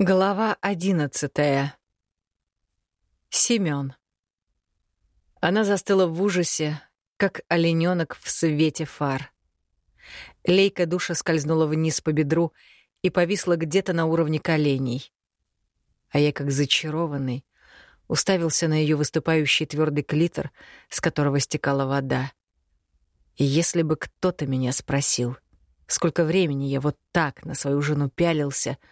Глава одиннадцатая. Семён. Она застыла в ужасе, как оленёнок в свете фар. Лейка душа скользнула вниз по бедру и повисла где-то на уровне коленей. А я, как зачарованный, уставился на её выступающий твёрдый клитор, с которого стекала вода. И если бы кто-то меня спросил, сколько времени я вот так на свою жену пялился —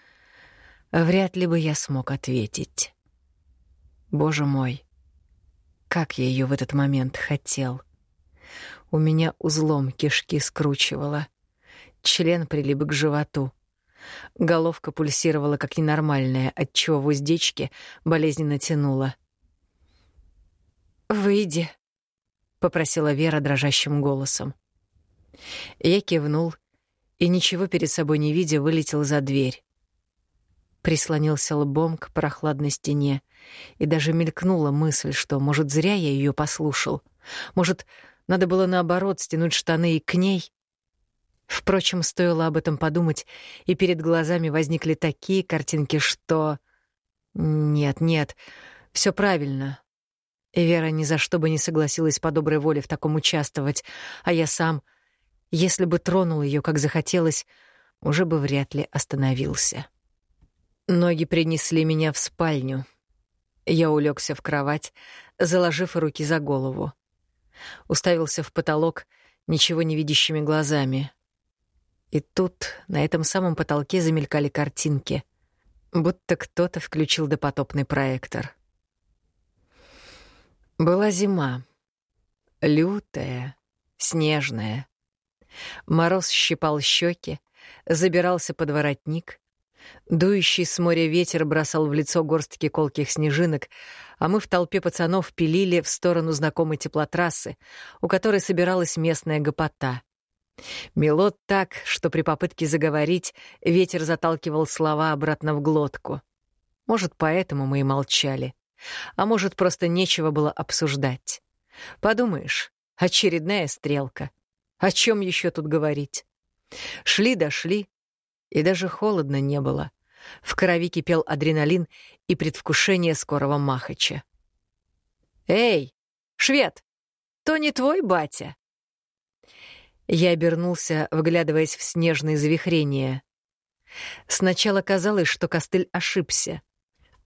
вряд ли бы я смог ответить. Боже мой, как я ее в этот момент хотел. У меня узлом кишки скручивало. Член прилип к животу. Головка пульсировала как ненормальная, отчего в уздечке болезненно тянула. «Выйди», — попросила Вера дрожащим голосом. Я кивнул и, ничего перед собой не видя, вылетел за дверь прислонился лбом к прохладной стене, и даже мелькнула мысль, что, может, зря я ее послушал. Может, надо было наоборот стянуть штаны и к ней. Впрочем, стоило об этом подумать, и перед глазами возникли такие картинки, что... Нет, нет, все правильно. Вера ни за что бы не согласилась по доброй воле в таком участвовать, а я сам, если бы тронул ее, как захотелось, уже бы вряд ли остановился. Ноги принесли меня в спальню. Я улегся в кровать, заложив руки за голову. Уставился в потолок ничего не видящими глазами. И тут на этом самом потолке замелькали картинки, будто кто-то включил допотопный проектор. Была зима. Лютая, снежная. Мороз щипал щеки, забирался под воротник, Дующий с моря ветер бросал в лицо горстки колких снежинок, а мы в толпе пацанов пилили в сторону знакомой теплотрассы, у которой собиралась местная гопота. Мело так, что при попытке заговорить ветер заталкивал слова обратно в глотку. Может, поэтому мы и молчали. А может, просто нечего было обсуждать. Подумаешь, очередная стрелка. О чем еще тут говорить? Шли-дошли, и даже холодно не было. В крови кипел адреналин и предвкушение скорого махача. «Эй, швед, то не твой батя?» Я обернулся, вглядываясь в снежные завихрения. Сначала казалось, что костыль ошибся.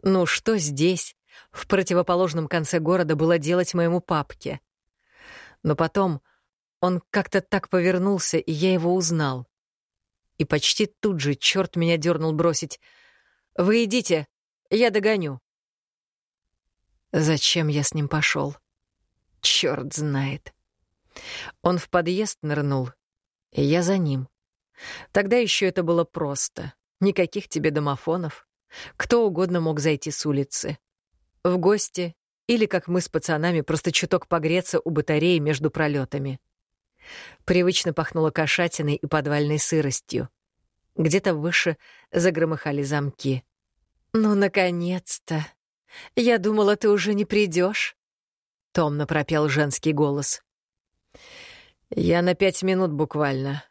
Ну что здесь, в противоположном конце города, было делать моему папке? Но потом он как-то так повернулся, и я его узнал. И почти тут же черт меня дернул бросить. «Вы идите, я догоню». Зачем я с ним пошел? Черт знает. Он в подъезд нырнул, и я за ним. Тогда еще это было просто. Никаких тебе домофонов. Кто угодно мог зайти с улицы. В гости или, как мы с пацанами, просто чуток погреться у батареи между пролетами. Привычно пахнуло кошатиной и подвальной сыростью. Где-то выше загромыхали замки. «Ну, наконец-то! Я думала, ты уже не придешь. томно пропел женский голос. «Я на пять минут буквально.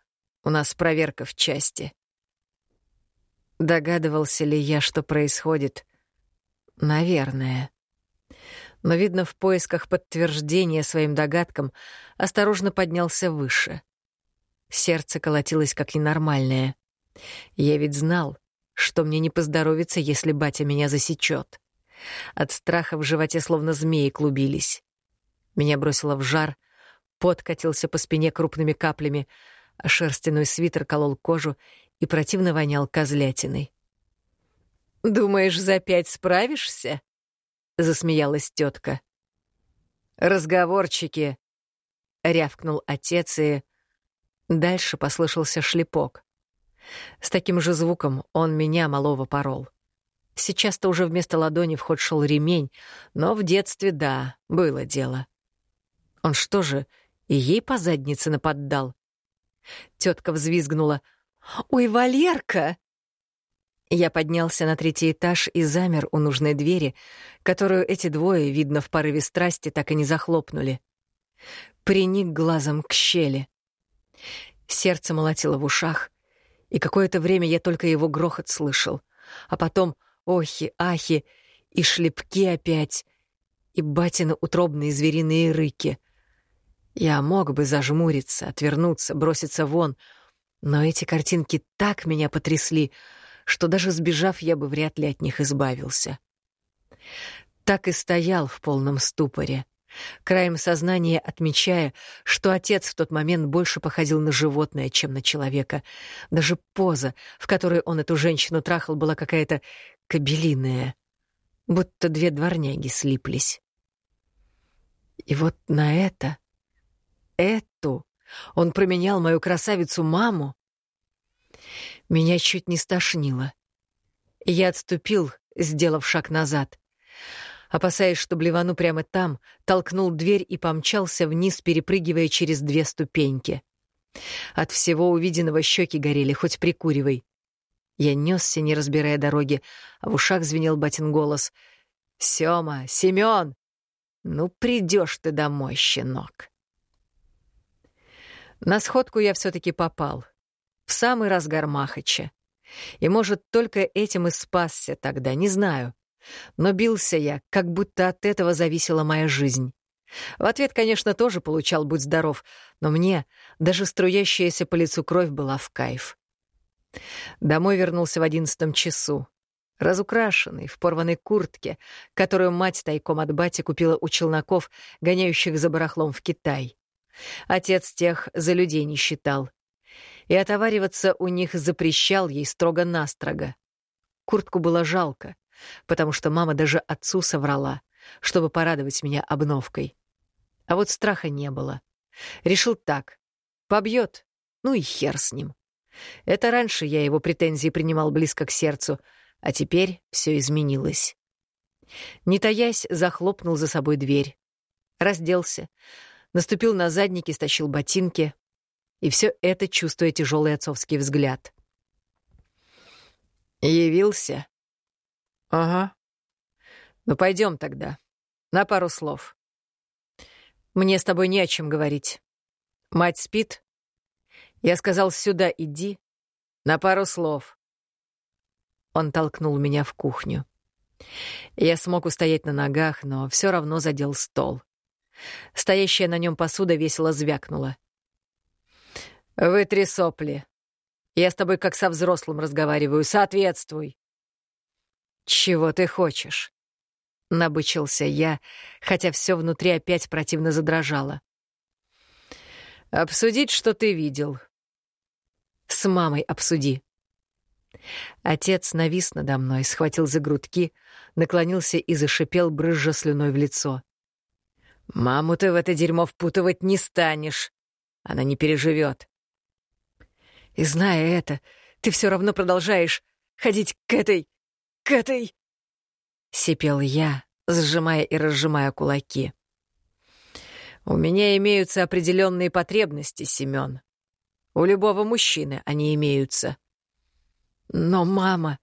У нас проверка в части». Догадывался ли я, что происходит? Наверное но, видно, в поисках подтверждения своим догадкам осторожно поднялся выше. Сердце колотилось как ненормальное. Я ведь знал, что мне не поздоровится, если батя меня засечет. От страха в животе словно змеи клубились. Меня бросило в жар, пот катился по спине крупными каплями, а шерстяной свитер колол кожу и противно вонял козлятиной. «Думаешь, за пять справишься?» Засмеялась тетка. Разговорчики, рявкнул отец и дальше послышался шлепок. С таким же звуком он меня малого порол. Сейчас-то уже вместо ладони в ход шел ремень, но в детстве, да, было дело. Он что же, и ей по заднице наподдал? Тетка взвизгнула. «Ой, Валерка!» Я поднялся на третий этаж и замер у нужной двери, которую эти двое, видно, в порыве страсти так и не захлопнули. Приник глазом к щели. Сердце молотило в ушах, и какое-то время я только его грохот слышал, а потом охи, ахи и шлепки опять, и батины утробные звериные рыки. Я мог бы зажмуриться, отвернуться, броситься вон, но эти картинки так меня потрясли, что даже сбежав, я бы вряд ли от них избавился. Так и стоял в полном ступоре, краем сознания отмечая, что отец в тот момент больше походил на животное, чем на человека. Даже поза, в которой он эту женщину трахал, была какая-то кабелиная, будто две дворняги слиплись. И вот на это, эту, он променял мою красавицу-маму. Меня чуть не стошнило. Я отступил, сделав шаг назад. Опасаясь, что блевану прямо там, толкнул дверь и помчался вниз, перепрыгивая через две ступеньки. От всего увиденного щеки горели, хоть прикуривай. Я несся, не разбирая дороги, а в ушах звенел батин голос. «Сёма! Семён! Ну, придешь ты домой, щенок!» На сходку я все таки попал. В самый разгар Махача. И, может, только этим и спасся тогда, не знаю. Но бился я, как будто от этого зависела моя жизнь. В ответ, конечно, тоже получал «Будь здоров», но мне даже струящаяся по лицу кровь была в кайф. Домой вернулся в одиннадцатом часу. Разукрашенный, в порванной куртке, которую мать тайком от бати купила у челноков, гоняющих за барахлом в Китай. Отец тех за людей не считал. И отовариваться у них запрещал ей строго-настрого. Куртку было жалко, потому что мама даже отцу соврала, чтобы порадовать меня обновкой. А вот страха не было. Решил так. Побьет, ну и хер с ним. Это раньше я его претензии принимал близко к сердцу, а теперь все изменилось. Не таясь, захлопнул за собой дверь. Разделся, наступил на задники, стащил ботинки. И все это, чувствуя тяжелый отцовский взгляд. «Явился?» «Ага. Ну, пойдем тогда. На пару слов. Мне с тобой не о чем говорить. Мать спит?» Я сказал, сюда иди. На пару слов. Он толкнул меня в кухню. Я смог устоять на ногах, но все равно задел стол. Стоящая на нем посуда весело звякнула. «Вытри сопли. Я с тобой как со взрослым разговариваю. Соответствуй». «Чего ты хочешь?» — набычился я, хотя все внутри опять противно задрожало. «Обсудить, что ты видел. С мамой обсуди». Отец навис надо мной, схватил за грудки, наклонился и зашипел, брызжа слюной в лицо. «Маму ты в это дерьмо впутывать не станешь. Она не переживет. И зная это, ты все равно продолжаешь ходить к этой... к этой...» Сипел я, сжимая и разжимая кулаки. «У меня имеются определенные потребности, Семен. У любого мужчины они имеются. Но мама...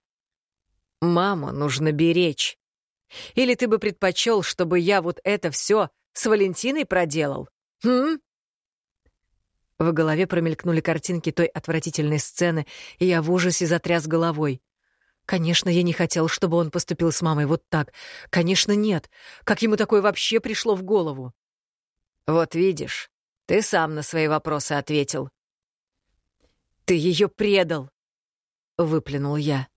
Маму нужно беречь. Или ты бы предпочел, чтобы я вот это все с Валентиной проделал? Хм? В голове промелькнули картинки той отвратительной сцены, и я в ужасе затряс головой. Конечно, я не хотел, чтобы он поступил с мамой вот так. Конечно, нет. Как ему такое вообще пришло в голову? Вот видишь, ты сам на свои вопросы ответил. «Ты ее предал!» — выплюнул я.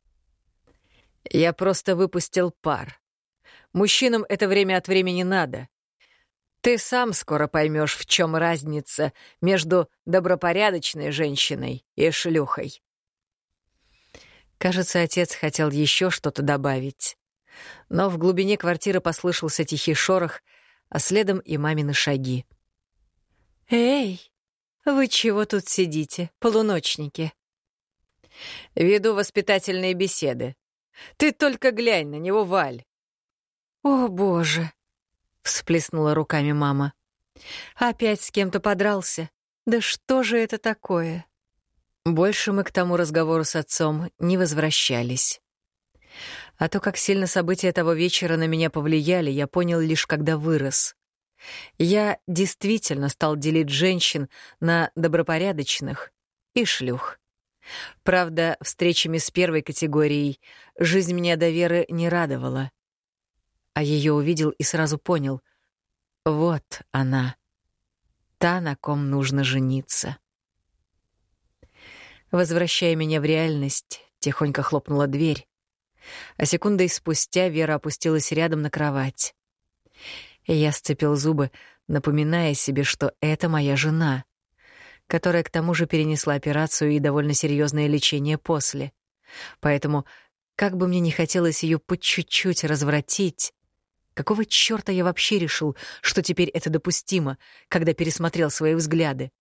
«Я просто выпустил пар. Мужчинам это время от времени надо. Ты сам скоро поймешь, в чем разница между добропорядочной женщиной и шлюхой». Кажется, отец хотел еще что-то добавить. Но в глубине квартиры послышался тихий шорох, а следом и мамины шаги. «Эй!» «Вы чего тут сидите, полуночники?» «Веду воспитательные беседы. Ты только глянь на него, Валь!» «О, боже!» — всплеснула руками мама. «Опять с кем-то подрался? Да что же это такое?» Больше мы к тому разговору с отцом не возвращались. А то, как сильно события того вечера на меня повлияли, я понял лишь когда вырос. Я действительно стал делить женщин на добропорядочных и шлюх. Правда, встречами с первой категорией жизнь меня до веры не радовала. А ее увидел и сразу понял — вот она, та, на ком нужно жениться. Возвращая меня в реальность, тихонько хлопнула дверь, а секундой спустя Вера опустилась рядом на кровать. И я сцепил зубы, напоминая себе, что это моя жена, которая к тому же перенесла операцию и довольно серьезное лечение после. Поэтому, как бы мне не хотелось ее по чуть-чуть развратить, какого чёрта я вообще решил, что теперь это допустимо, когда пересмотрел свои взгляды?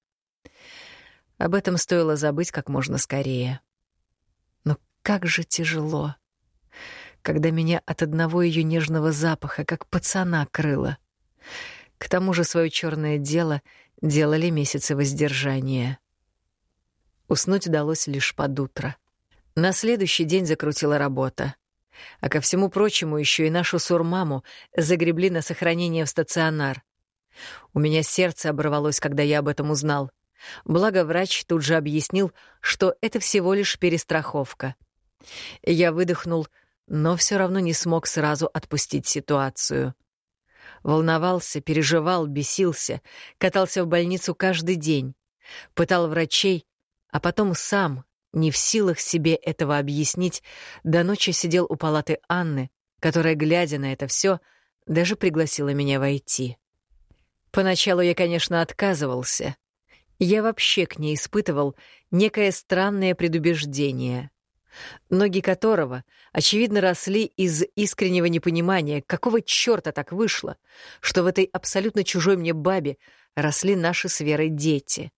Об этом стоило забыть как можно скорее. Но как же тяжело когда меня от одного ее нежного запаха, как пацана, крыло. К тому же свое черное дело делали месяцы воздержания. Уснуть удалось лишь под утро. На следующий день закрутила работа. А ко всему прочему еще и нашу сурмаму загребли на сохранение в стационар. У меня сердце оборвалось, когда я об этом узнал. Благо врач тут же объяснил, что это всего лишь перестраховка. Я выдохнул, но все равно не смог сразу отпустить ситуацию. Волновался, переживал, бесился, катался в больницу каждый день, пытал врачей, а потом сам, не в силах себе этого объяснить, до ночи сидел у палаты Анны, которая, глядя на это все, даже пригласила меня войти. Поначалу я, конечно, отказывался. Я вообще к ней испытывал некое странное предубеждение ноги которого, очевидно, росли из искреннего непонимания, какого чёрта так вышло, что в этой абсолютно чужой мне бабе росли наши с Верой дети.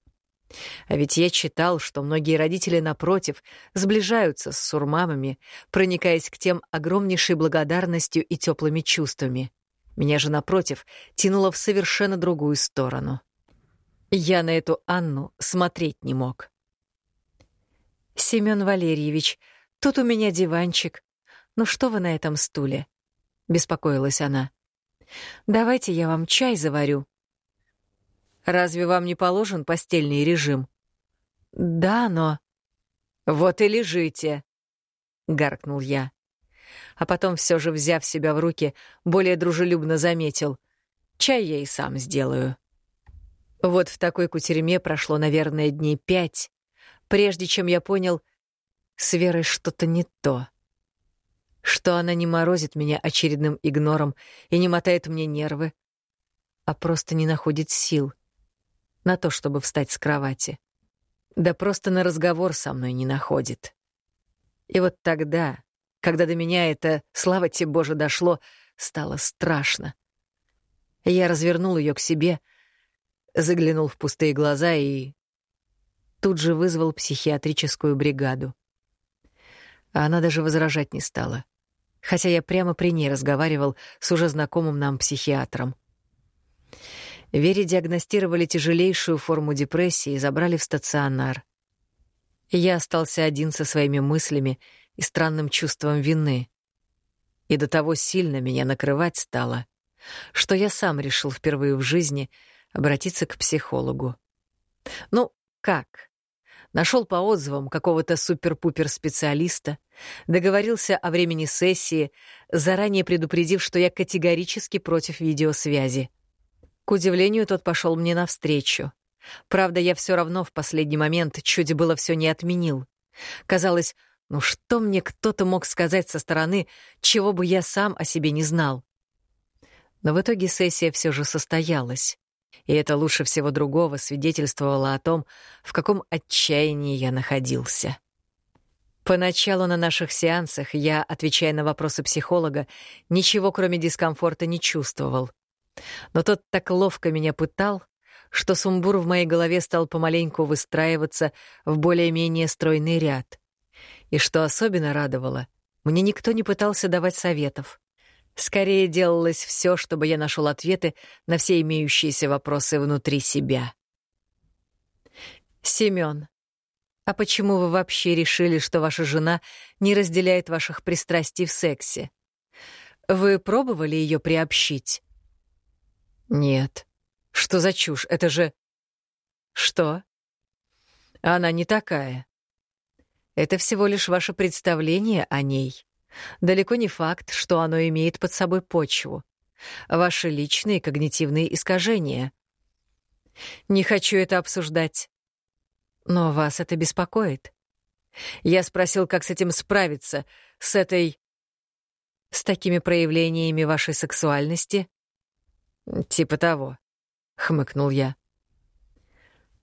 А ведь я читал, что многие родители, напротив, сближаются с сурмамами, проникаясь к тем огромнейшей благодарностью и теплыми чувствами. Меня же, напротив, тянуло в совершенно другую сторону. Я на эту Анну смотреть не мог. «Семён Валерьевич, тут у меня диванчик. Ну что вы на этом стуле?» — беспокоилась она. «Давайте я вам чай заварю». «Разве вам не положен постельный режим?» «Да, но...» «Вот и лежите», — гаркнул я. А потом, все же взяв себя в руки, более дружелюбно заметил. «Чай я и сам сделаю». Вот в такой кутерьме прошло, наверное, дней пять, прежде чем я понял, с Верой что-то не то. Что она не морозит меня очередным игнором и не мотает мне нервы, а просто не находит сил на то, чтобы встать с кровати. Да просто на разговор со мной не находит. И вот тогда, когда до меня это, слава тебе Боже, дошло, стало страшно. Я развернул ее к себе, заглянул в пустые глаза и тут же вызвал психиатрическую бригаду. А она даже возражать не стала, хотя я прямо при ней разговаривал с уже знакомым нам психиатром. Вере диагностировали тяжелейшую форму депрессии и забрали в стационар. Я остался один со своими мыслями и странным чувством вины. И до того сильно меня накрывать стало, что я сам решил впервые в жизни обратиться к психологу. Ну, как? нашел по отзывам какого-то супер-пупер-специалиста, договорился о времени сессии, заранее предупредив, что я категорически против видеосвязи. К удивлению, тот пошел мне навстречу. Правда, я все равно в последний момент чуть было все не отменил. Казалось, ну что мне кто-то мог сказать со стороны, чего бы я сам о себе не знал? Но в итоге сессия все же состоялась и это лучше всего другого свидетельствовало о том, в каком отчаянии я находился. Поначалу на наших сеансах я, отвечая на вопросы психолога, ничего кроме дискомфорта не чувствовал. Но тот так ловко меня пытал, что сумбур в моей голове стал помаленьку выстраиваться в более-менее стройный ряд. И что особенно радовало, мне никто не пытался давать советов. Скорее делалось все, чтобы я нашел ответы на все имеющиеся вопросы внутри себя. Семён, а почему вы вообще решили, что ваша жена не разделяет ваших пристрастий в сексе? Вы пробовали ее приобщить? Нет. Что за чушь? Это же... Что? Она не такая. Это всего лишь ваше представление о ней. Далеко не факт, что оно имеет под собой почву. Ваши личные когнитивные искажения. Не хочу это обсуждать. Но вас это беспокоит. Я спросил, как с этим справиться, с этой... с такими проявлениями вашей сексуальности. Типа того, — хмыкнул я.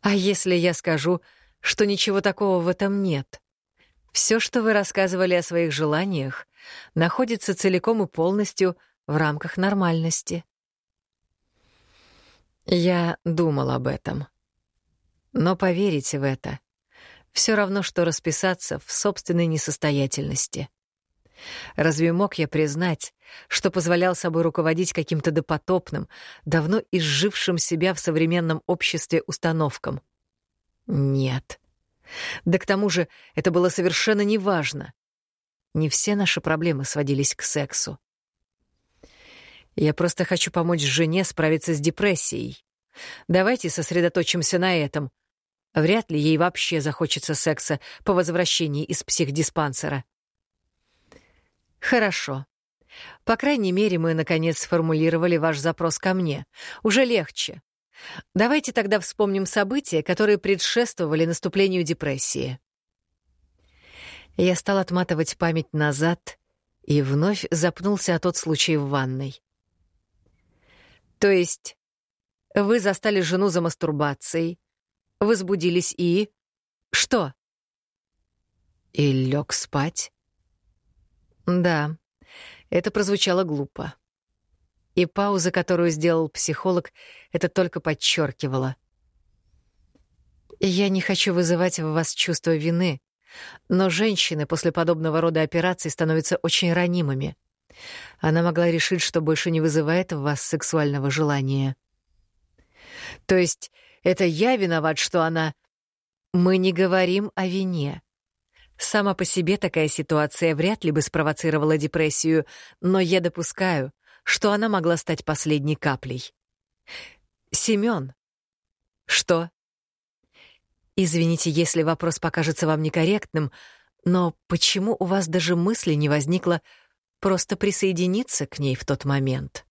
А если я скажу, что ничего такого в этом нет? Все, что вы рассказывали о своих желаниях, находится целиком и полностью в рамках нормальности. Я думал об этом. Но поверить в это — все равно, что расписаться в собственной несостоятельности. Разве мог я признать, что позволял собой руководить каким-то допотопным, давно изжившим себя в современном обществе установкам? Нет. Да к тому же это было совершенно неважно. Не все наши проблемы сводились к сексу. Я просто хочу помочь жене справиться с депрессией. Давайте сосредоточимся на этом. Вряд ли ей вообще захочется секса по возвращении из психдиспансера. Хорошо. По крайней мере, мы, наконец, сформулировали ваш запрос ко мне. Уже легче. Давайте тогда вспомним события, которые предшествовали наступлению депрессии. Я стал отматывать память назад и вновь запнулся о тот случай в ванной. То есть вы застали жену за мастурбацией, возбудились и... Что? И лег спать? Да, это прозвучало глупо. И пауза, которую сделал психолог, это только подчеркивала. Я не хочу вызывать в вас чувство вины, но женщины после подобного рода операций становятся очень ранимыми. Она могла решить, что больше не вызывает в вас сексуального желания. То есть это я виноват, что она... Мы не говорим о вине. Сама по себе такая ситуация вряд ли бы спровоцировала депрессию, но я допускаю, что она могла стать последней каплей. Семён. Что? Извините, если вопрос покажется вам некорректным, но почему у вас даже мысли не возникло просто присоединиться к ней в тот момент.